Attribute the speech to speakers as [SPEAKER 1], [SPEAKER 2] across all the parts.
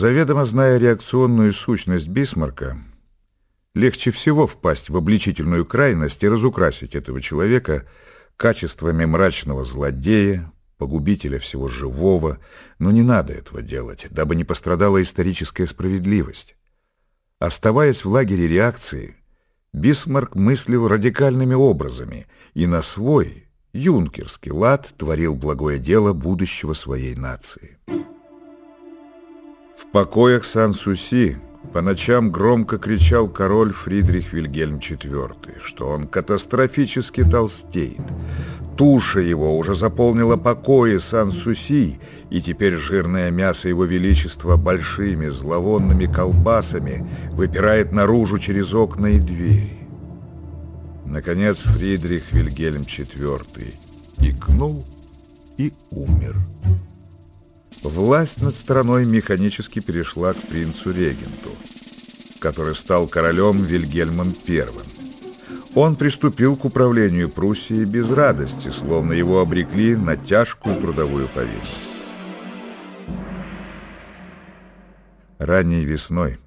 [SPEAKER 1] Заведомо зная реакционную сущность Бисмарка, легче всего впасть в обличительную крайность и разукрасить этого человека качествами мрачного злодея, погубителя всего живого, но не надо этого делать, дабы не пострадала историческая справедливость. Оставаясь в лагере реакции, Бисмарк мыслил радикальными образами и на свой, юнкерский лад творил благое дело будущего своей нации. В покоях Сан-Суси по ночам громко кричал король Фридрих Вильгельм IV, что он катастрофически толстеет. Туша его уже заполнила покои Сан-Суси, и теперь жирное мясо его величества большими зловонными колбасами выпирает наружу через окна и двери. Наконец Фридрих Вильгельм IV икнул и умер. Власть над страной механически перешла к принцу-регенту, который стал королем Вильгельмом I. Он приступил к управлению Пруссией без радости, словно его обрекли на тяжкую трудовую повинность. Ранней весной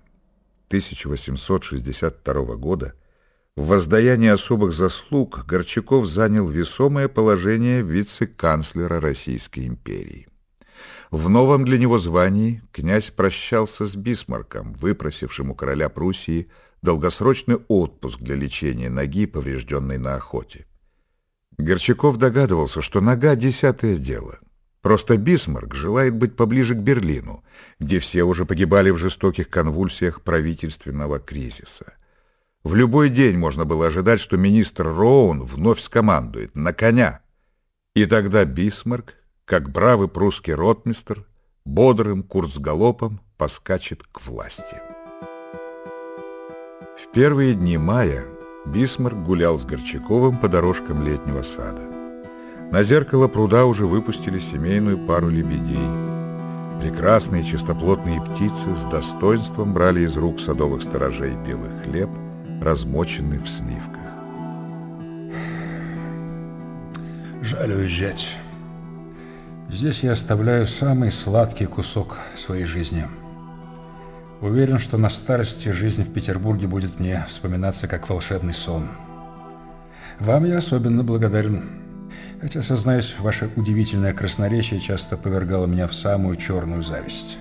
[SPEAKER 1] 1862 года в воздаянии особых заслуг Горчаков занял весомое положение вице-канцлера Российской империи. В новом для него звании князь прощался с Бисмарком, выпросившим у короля Пруссии долгосрочный отпуск для лечения ноги, поврежденной на охоте. Горчаков догадывался, что нога — десятое дело. Просто Бисмарк желает быть поближе к Берлину, где все уже погибали в жестоких конвульсиях правительственного кризиса. В любой день можно было ожидать, что министр Роун вновь скомандует «на коня». И тогда Бисмарк, как бравый прусский ротмистр, бодрым курцгалопом поскачет к власти. В первые дни мая Бисмарк гулял с Горчаковым по дорожкам летнего сада. На зеркало пруда уже выпустили семейную пару лебедей. Прекрасные чистоплотные птицы с достоинством брали из рук садовых сторожей белый хлеб – размоченный в сливках.
[SPEAKER 2] Жаль уезжать. Здесь я оставляю самый сладкий кусок своей жизни. Уверен, что на старости жизнь в Петербурге будет мне вспоминаться как волшебный сон. Вам я особенно благодарен, хотя, сознаюсь, ваше удивительное красноречие часто повергало меня в самую черную зависть.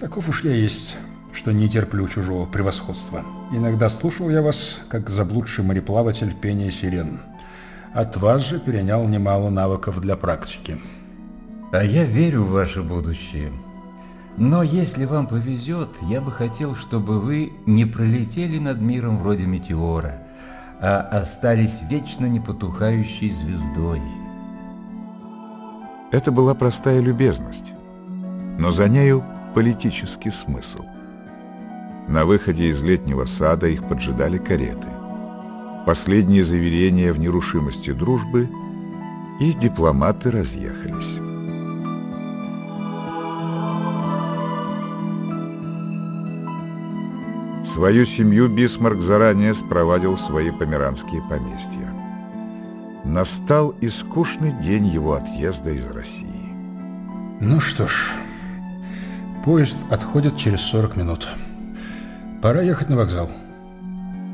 [SPEAKER 2] Таков уж я есть что не терплю чужого превосходства. Иногда слушал я вас, как заблудший мореплаватель пения сирен. От вас же перенял немало навыков для практики.
[SPEAKER 3] А я верю в ваше будущее. Но если вам повезет, я бы хотел, чтобы вы не пролетели над миром вроде метеора, а остались вечно не потухающей звездой.
[SPEAKER 1] Это была простая любезность, но за нею политический смысл. На выходе из летнего сада их поджидали кареты. Последние заверения в нерушимости дружбы, и дипломаты разъехались. Свою семью Бисмарк заранее спровадил в свои померанские поместья. Настал и скучный день его отъезда из России.
[SPEAKER 2] Ну что ж, поезд отходит через 40 минут. Пора ехать на вокзал.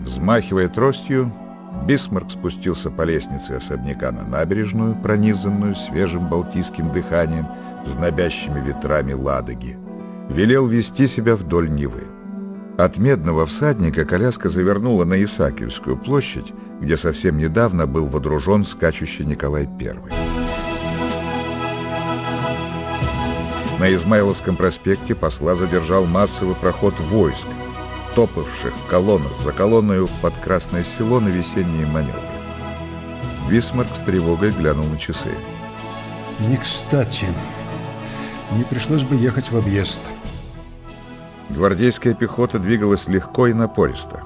[SPEAKER 1] Взмахивая тростью, Бисмарк спустился по лестнице особняка на набережную, пронизанную свежим балтийским дыханием, знобящими ветрами Ладоги. Велел вести себя вдоль Невы. От медного всадника коляска завернула на Исаакиевскую площадь, где совсем недавно был водружен скачущий Николай I. На Измайловском проспекте посла задержал массовый проход войск, топавших колонна за колонною под Красное Село на весенние маневры. Бисмарк с тревогой глянул на часы.
[SPEAKER 2] Некстати. Не пришлось бы ехать в объезд.
[SPEAKER 1] Гвардейская пехота двигалась легко и напористо.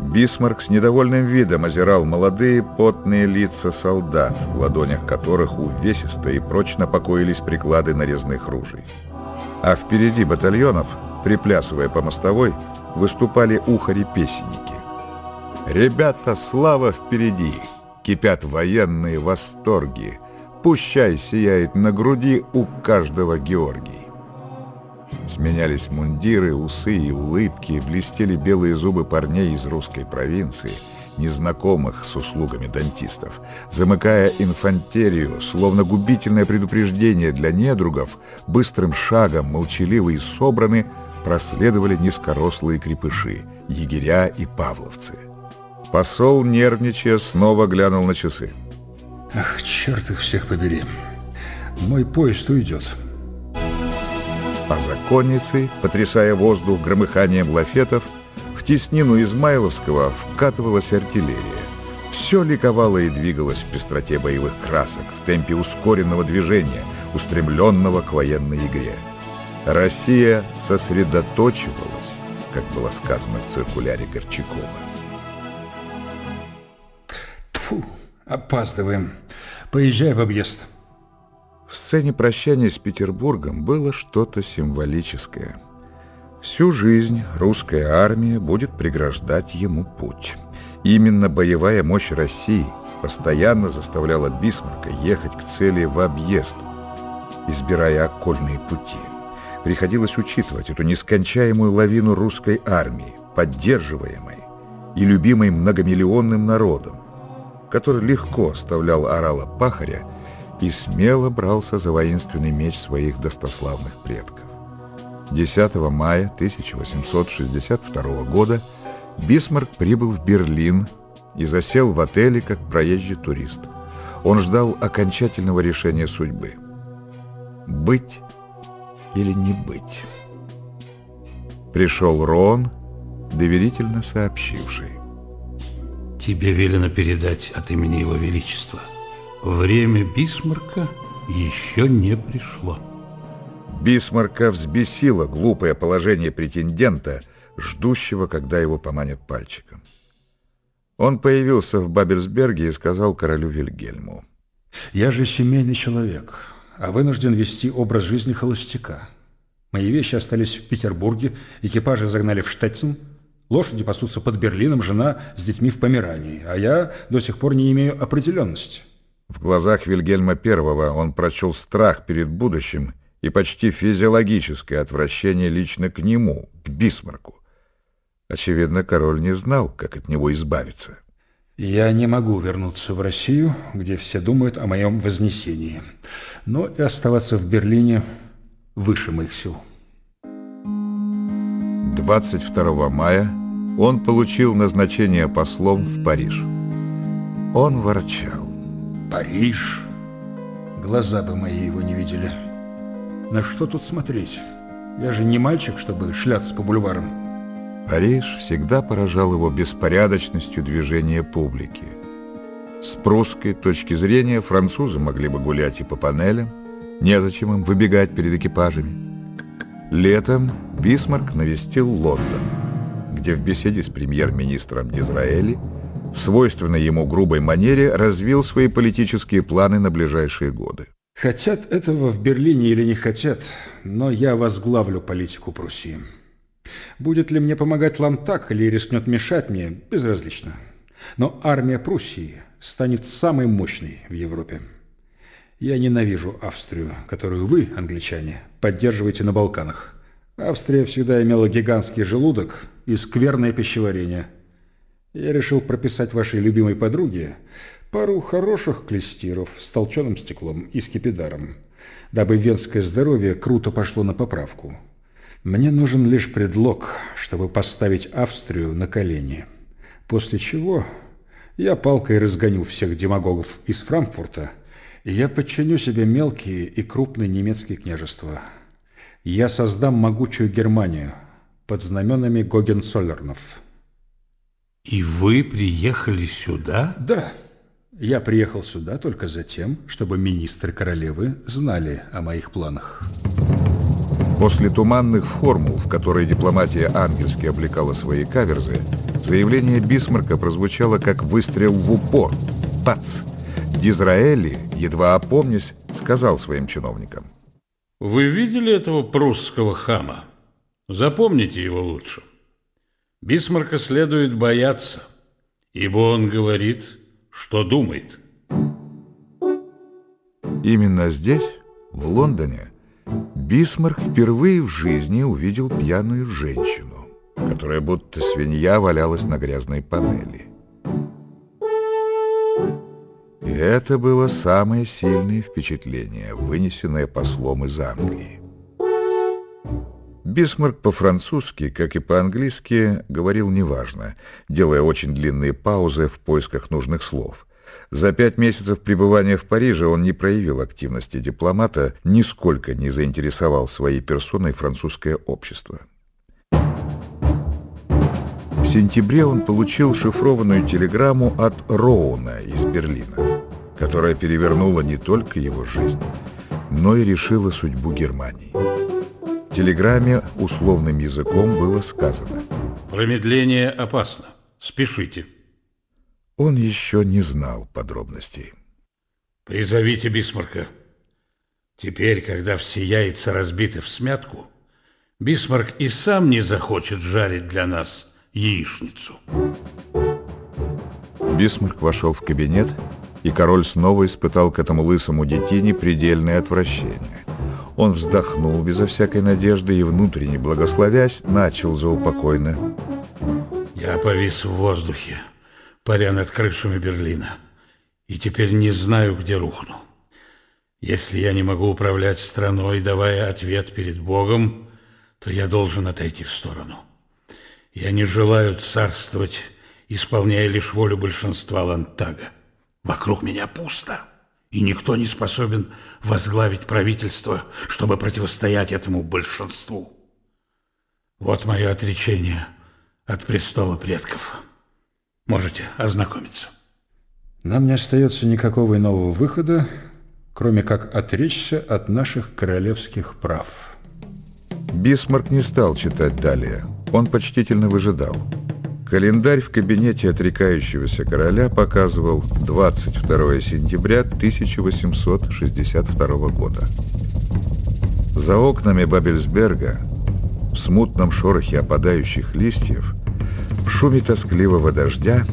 [SPEAKER 1] Бисмарк с недовольным видом озирал молодые потные лица солдат, в ладонях которых увесисто и прочно покоились приклады нарезных ружей. А впереди батальонов, приплясывая по мостовой, выступали ухари-песенники. «Ребята, слава впереди!» Кипят военные восторги. Пущай сияет на груди у каждого Георгий. Сменялись мундиры, усы и улыбки, блестели белые зубы парней из русской провинции, незнакомых с услугами дантистов. Замыкая инфантерию, словно губительное предупреждение для недругов, быстрым шагом, молчаливые и собраны, проследовали низкорослые крепыши, егеря и павловцы. Посол, нервничая, снова глянул на часы.
[SPEAKER 2] Ах, черт их всех побери. Мой поезд уйдет.
[SPEAKER 1] А законницей, потрясая воздух громыханием лафетов, в теснину Измайловского вкатывалась артиллерия. Все ликовало и двигалось в пестроте боевых красок, в темпе ускоренного движения, устремленного к военной игре. Россия сосредоточивалась, как было сказано в циркуляре Горчакова.
[SPEAKER 2] Фу, опаздываем. Поезжай в объезд.
[SPEAKER 1] В сцене прощания с Петербургом было что-то символическое. Всю жизнь русская армия будет преграждать ему путь. Именно боевая мощь России постоянно заставляла Бисмарка ехать к цели в объезд, избирая окольные пути. Приходилось учитывать эту нескончаемую лавину русской армии, поддерживаемой и любимой многомиллионным народом, который легко оставлял орала пахаря и смело брался за воинственный меч своих достославных предков. 10 мая 1862 года Бисмарк прибыл в Берлин и засел в отеле как проезжий турист. Он ждал окончательного решения судьбы. Быть или не быть? Пришел Роон, доверительно сообщивший.
[SPEAKER 4] Тебе велено передать от имени Его Величества. Время Бисмарка еще не пришло.
[SPEAKER 1] Бисмарка взбесило глупое положение претендента, ждущего, когда его поманят пальчиком. Он появился в Бабельсберге и сказал королю Вильгельму.
[SPEAKER 2] «Я же семейный человек, а вынужден вести образ жизни холостяка. Мои вещи остались в Петербурге, экипажи загнали в Штетцен, лошади пасутся под Берлином, жена с детьми в Померании, а я до сих пор не имею определенности».
[SPEAKER 1] В глазах Вильгельма I он прочел страх перед будущим и почти физиологическое отвращение лично к нему, к Бисмарку. Очевидно, король не знал, как от него избавиться.
[SPEAKER 2] Я не могу вернуться в Россию, где все думают о моем вознесении, но и оставаться в Берлине выше моих сил.
[SPEAKER 1] 22 мая он получил назначение послом в Париж. Он ворчал.
[SPEAKER 2] Париж. Глаза бы мои его не видели. На что тут смотреть? Я же не мальчик, чтобы шляться по бульварам.
[SPEAKER 1] Париж всегда поражал его беспорядочностью движения публики. С прусской точки зрения французы могли бы гулять и по панелям, незачем им выбегать перед экипажами. Летом Бисмарк навестил Лондон, где в беседе с премьер-министром Дизраэли в свойственной ему грубой манере развил свои политические планы на ближайшие годы.
[SPEAKER 2] Хотят этого в Берлине или не хотят, но я возглавлю политику Пруссии. Будет ли мне помогать Ламтак или рискнет мешать мне, безразлично. Но армия Пруссии станет самой мощной в Европе. Я ненавижу Австрию, которую вы, англичане, поддерживаете на Балканах. Австрия всегда имела гигантский желудок и скверное пищеварение – я решил прописать вашей любимой подруге пару хороших клестиров с толченым стеклом и скипидаром, дабы венское здоровье круто пошло на поправку. Мне нужен лишь предлог, чтобы поставить Австрию на колени. После чего я палкой разгоню всех демагогов из Франкфурта, и я подчиню себе мелкие и крупные немецкие княжества. Я создам могучую Германию под знаменами Гогенцоллернов».
[SPEAKER 4] И вы приехали сюда?
[SPEAKER 2] Да. Я приехал сюда только за тем, чтобы министры королевы знали о моих планах.
[SPEAKER 1] После туманных формул, в которые дипломатия ангельски облекала свои каверзы, заявление Бисмарка прозвучало как выстрел в упор. Пац! Дизраэли, едва опомнясь, сказал своим чиновникам.
[SPEAKER 4] Вы видели этого прусского хама? Запомните его лучше. Бисмарка следует бояться, ибо он говорит, что думает.
[SPEAKER 1] Именно здесь, в Лондоне, Бисмарк впервые в жизни увидел пьяную женщину, которая будто свинья валялась на грязной панели. И это было самое сильное впечатление, вынесенное послом из Англии. Бисмарк по-французски, как и по-английски, говорил неважно, делая очень длинные паузы в поисках нужных слов. За пять месяцев пребывания в Париже он не проявил активности дипломата, нисколько не заинтересовал своей персоной французское общество. В сентябре он получил шифрованную телеграмму от Роуна из Берлина, которая перевернула не только его жизнь, но и решила судьбу Германии. В телеграмме условным языком было сказано
[SPEAKER 4] «Промедление опасно. Спешите».
[SPEAKER 1] Он еще не знал подробностей.
[SPEAKER 4] Призовите Бисмарка. Теперь, когда все яйца разбиты всмятку, Бисмарк и сам не захочет жарить для нас яичницу.
[SPEAKER 1] Бисмарк вошел в кабинет, и король снова испытал к этому лысому детине предельное отвращение. Он вздохнул безо всякой надежды и, внутренне благословясь, начал заупокойно.
[SPEAKER 4] «Я повис в воздухе паря над крышами Берлина, и теперь не знаю, где рухну. Если я не могу управлять страной, давая ответ перед Богом, то я должен отойти в сторону. Я не желаю царствовать, исполняя лишь волю большинства Лантага. Вокруг меня пусто, и никто не способен возглавить правительство, чтобы противостоять этому большинству. Вот мое отречение от престола предков». Можете ознакомиться.
[SPEAKER 2] Нам не остается никакого иного выхода, кроме как отречься от наших королевских прав.
[SPEAKER 1] Бисмарк не стал читать далее. Он почтительно выжидал. Календарь в кабинете отрекающегося короля показывал 22 сентября 1862 года. За окнами Бабельсберга, в смутном шорохе опадающих листьев, в шуме тоскливого дождя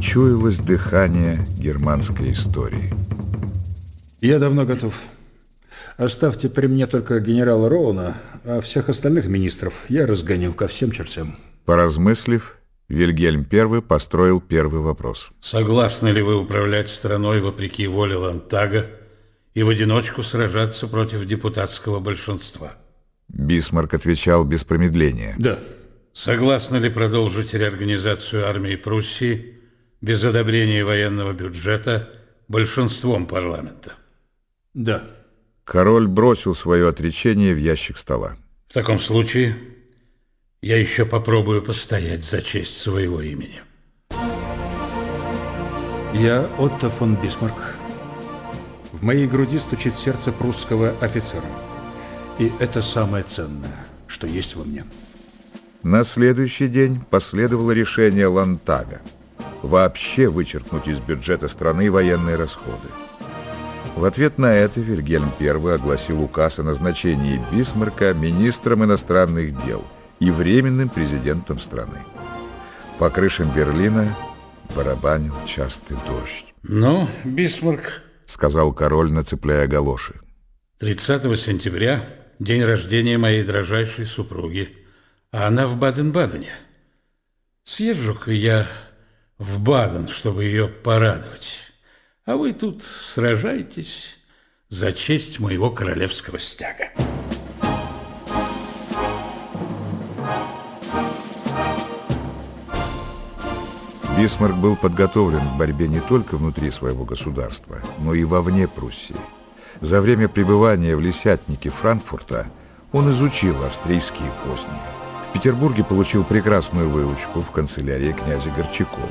[SPEAKER 1] чуялось дыхание германской истории.
[SPEAKER 2] Я давно готов. Оставьте при мне только генерала Роуна, а всех остальных министров я разгоню ко всем чертям.
[SPEAKER 1] Поразмыслив, Вильгельм I построил первый вопрос.
[SPEAKER 4] Согласны ли вы управлять страной вопреки воле Лантага и в одиночку сражаться против депутатского большинства?
[SPEAKER 1] Бисмарк отвечал без промедления.
[SPEAKER 2] Да.
[SPEAKER 4] Согласны ли продолжить реорганизацию армии Пруссии без одобрения военного бюджета большинством парламента?
[SPEAKER 2] Да.
[SPEAKER 1] Король бросил свое отречение в ящик стола.
[SPEAKER 4] В таком случае я еще попробую постоять за честь своего имени.
[SPEAKER 2] Я Отто фон Бисмарк. В моей груди стучит сердце прусского офицера. И это самое ценное, что есть во мне.
[SPEAKER 1] На следующий день последовало решение Лантага вообще вычеркнуть из бюджета страны военные расходы. В ответ на это Вильгельм I огласил указ о назначении Бисмарка министром иностранных дел и временным президентом страны. По крышам Берлина барабанил частый дождь.
[SPEAKER 4] «Ну, Бисмарк», —
[SPEAKER 1] сказал король, нацепляя галоши.
[SPEAKER 4] «30 сентября, день рождения моей дрожайшей супруги, а она в Баден-Бадене. Съезжу-ка я в Баден, чтобы ее порадовать, а вы тут сражаетесь за честь моего королевского стяга.
[SPEAKER 1] Бисмарк был подготовлен к борьбе не только внутри своего государства, но и вовне Пруссии. За время пребывания в Лисятнике Франкфурта он изучил австрийские козни. В Петербурге получил прекрасную выучку в канцелярии князя Горчакова.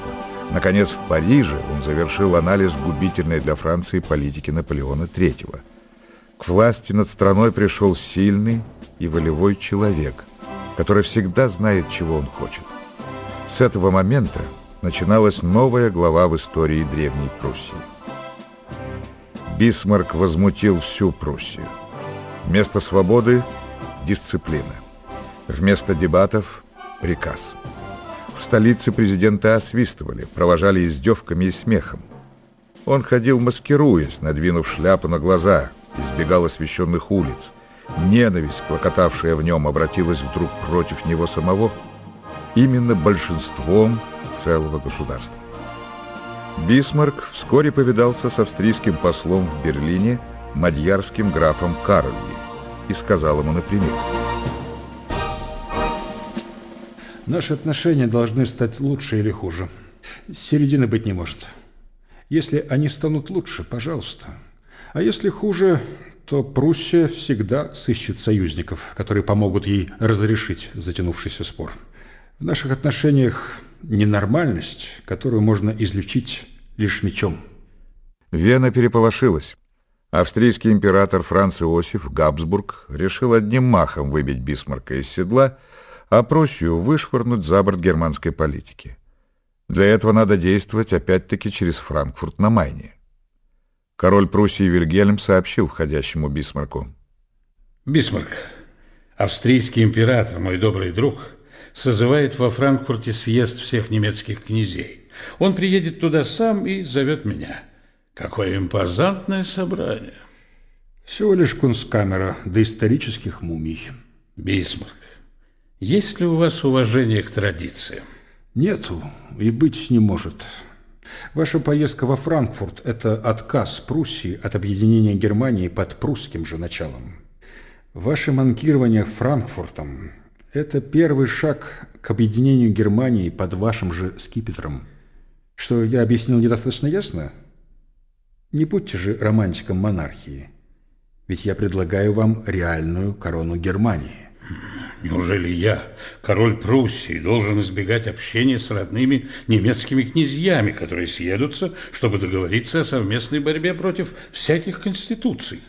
[SPEAKER 1] Наконец, в Париже он завершил анализ губительной для Франции политики Наполеона III. К власти над страной пришел сильный и волевой человек, который всегда знает, чего он хочет. С этого момента начиналась новая глава в истории Древней Пруссии. Бисмарк возмутил всю Пруссию. Вместо свободы – дисциплина. Вместо дебатов – приказ. В столице президента освистывали, провожали издевками и смехом. Он ходил маскируясь, надвинув шляпу на глаза, избегал освещенных улиц, ненависть, клокотавшая в нем, обратилась вдруг против него самого, именно большинством целого государства. Бисмарк вскоре повидался с австрийским послом в Берлине, мадьярским графом Карольи, и сказал ему напрямик.
[SPEAKER 2] Наши отношения должны стать лучше или хуже. Середины быть не может. Если они станут лучше, пожалуйста. А если хуже, то Пруссия всегда сыщет союзников, которые помогут ей разрешить затянувшийся спор. В наших отношениях ненормальность, которую можно излечить лишь мечом.
[SPEAKER 1] Вена переполошилась. Австрийский император Франц Иосиф Габсбург решил одним махом выбить Бисмарка из седла, а Пруссию вышвырнуть за борт германской политики. Для этого надо действовать опять-таки через Франкфурт на Майне. Король Пруссии Вильгельм сообщил входящему Бисмарку.
[SPEAKER 4] «Бисмарк, австрийский император, мой добрый друг, созывает во Франкфурте съезд всех немецких князей. Он приедет туда сам и зовет меня. Какое импозантное собрание!»
[SPEAKER 2] Всего лишь кунсткамера до исторических мумий.
[SPEAKER 4] Бисмарк, есть ли у вас уважение к традициям?
[SPEAKER 2] Нету и быть не может. Ваша поездка во Франкфурт – это отказ Пруссии от объединения Германии под прусским же началом. Ваше манкирование Франкфуртом – это первый шаг к объединению Германии под вашим же скипетром. Что я объяснил недостаточно ясно? Не будьте же романтиком монархии, ведь я предлагаю вам реальную корону Германии.
[SPEAKER 4] Неужели я, король Пруссии, должен избегать общения с родными немецкими князьями, которые съедутся, чтобы договориться о совместной борьбе против всяких конституций?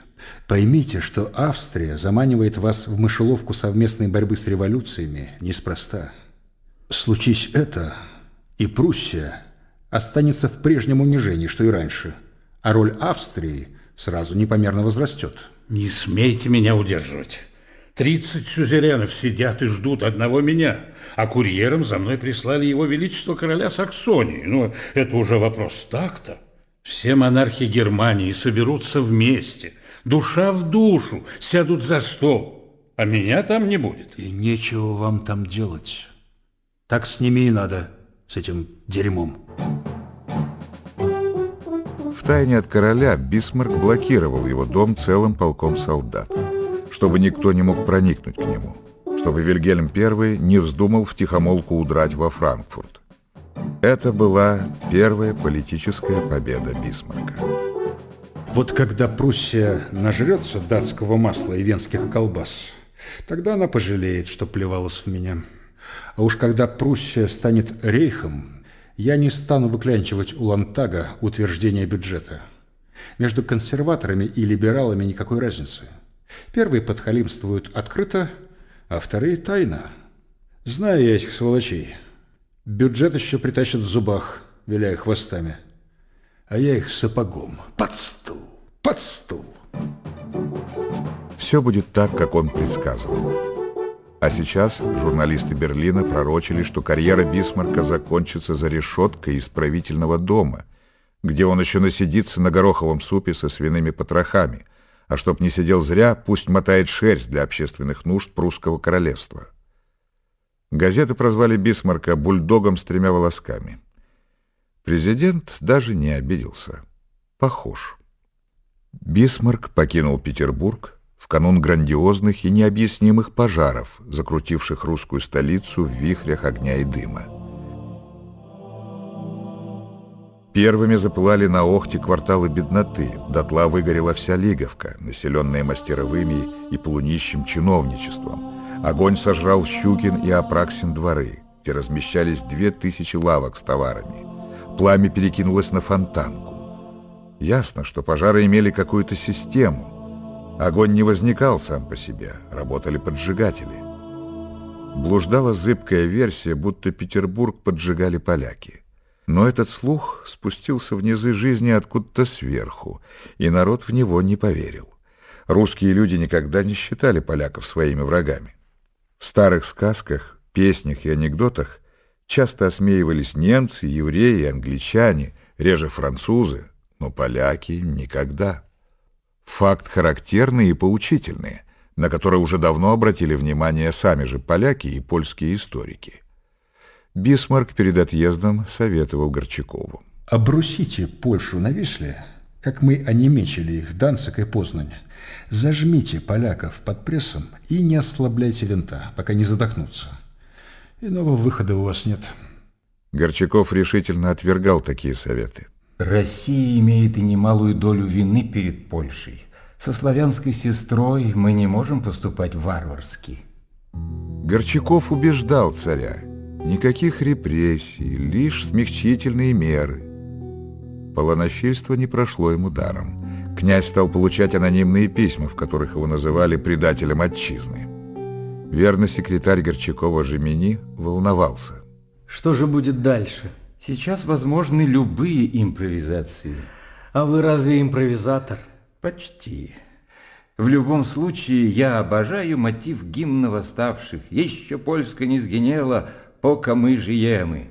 [SPEAKER 2] Поймите, что Австрия заманивает вас в мышеловку совместной борьбы с революциями неспроста. Случись это, и Пруссия останется в прежнем унижении, что и раньше, а роль Австрии сразу непомерно возрастет.
[SPEAKER 4] Не смейте меня удерживать. Тридцать сюзеренов сидят и ждут одного меня, а курьером за мной прислали его величество короля Саксонии. Но это уже вопрос так-то. Все монархи Германии соберутся вместе, душа в душу, сядут за стол, а меня там не будет.
[SPEAKER 2] И нечего вам там делать. Так с ними и надо, с этим дерьмом.
[SPEAKER 1] В тайне от короля Бисмарк блокировал его дом целым полком солдат чтобы никто не мог проникнуть к нему, чтобы Вильгельм I не вздумал втихомолку удрать во Франкфурт. Это была первая политическая победа Бисмарка.
[SPEAKER 2] Вот когда Пруссия нажрется датского масла и венских колбас, тогда она пожалеет, что плевалась в меня. А уж когда Пруссия станет рейхом, я не стану выклянчивать у Лантага утверждение бюджета. Между консерваторами и либералами никакой разницы. Первые подхалимствуют открыто, а вторые тайно. Знаю я этих сволочей. Бюджет еще притащат в зубах, виляя хвостами. А я их сапогом. Под стул, под стул.
[SPEAKER 1] Все будет так, как он предсказывал. А сейчас журналисты Берлина пророчили, что карьера Бисмарка закончится за решеткой исправительного дома, где он еще насидится на гороховом супе со свиными потрохами – а чтоб не сидел зря, пусть мотает шерсть для общественных нужд прусского королевства. Газеты прозвали Бисмарка бульдогом с тремя волосками. Президент даже не обиделся. Похож. Бисмарк покинул Петербург в канун грандиозных и необъяснимых пожаров, закрутивших русскую столицу в вихрях огня и дыма. Первыми запылали на Охте кварталы бедноты, дотла выгорела вся Лиговка, населенная мастеровыми и полунищим чиновничеством. Огонь сожрал Щукин и Апраксин дворы, где размещались две тысячи лавок с товарами. Пламя перекинулось на фонтанку. Ясно, что пожары имели какую-то систему. Огонь не возникал сам по себе, работали поджигатели. Блуждала зыбкая версия, будто Петербург поджигали поляки. Но этот слух спустился в низы жизни откуда-то сверху, и народ в него не поверил. Русские люди никогда не считали поляков своими врагами. В старых сказках, песнях и анекдотах часто осмеивались немцы, евреи, англичане, реже французы, но поляки никогда. Факт характерный и поучительный. на который уже давно обратили внимание сами же поляки и польские историки. Бисмарк перед отъездом советовал Горчакову.
[SPEAKER 2] Обрусите Польшу на Висле, как мы онемечили их Данцик и Познань. Зажмите поляков под прессом и не ослабляйте винта, пока не задохнутся. Иного выхода у вас нет.
[SPEAKER 1] Горчаков решительно отвергал такие советы.
[SPEAKER 3] Россия имеет и немалую долю вины перед Польшей. Со славянской сестрой мы не можем поступать варварски.
[SPEAKER 1] Горчаков убеждал царя. Никаких репрессий, лишь смягчительные меры. Полонофильство не прошло ему даром. Князь стал получать анонимные письма, в которых его называли предателем отчизны. Верный секретарь Горчакова Жемини волновался.
[SPEAKER 5] Что же будет дальше?
[SPEAKER 3] Сейчас возможны любые импровизации.
[SPEAKER 5] А вы разве импровизатор?
[SPEAKER 3] Почти. В любом случае, я обожаю мотив гимна восставших. Еще Польска не сгинела, пока мы жиемы.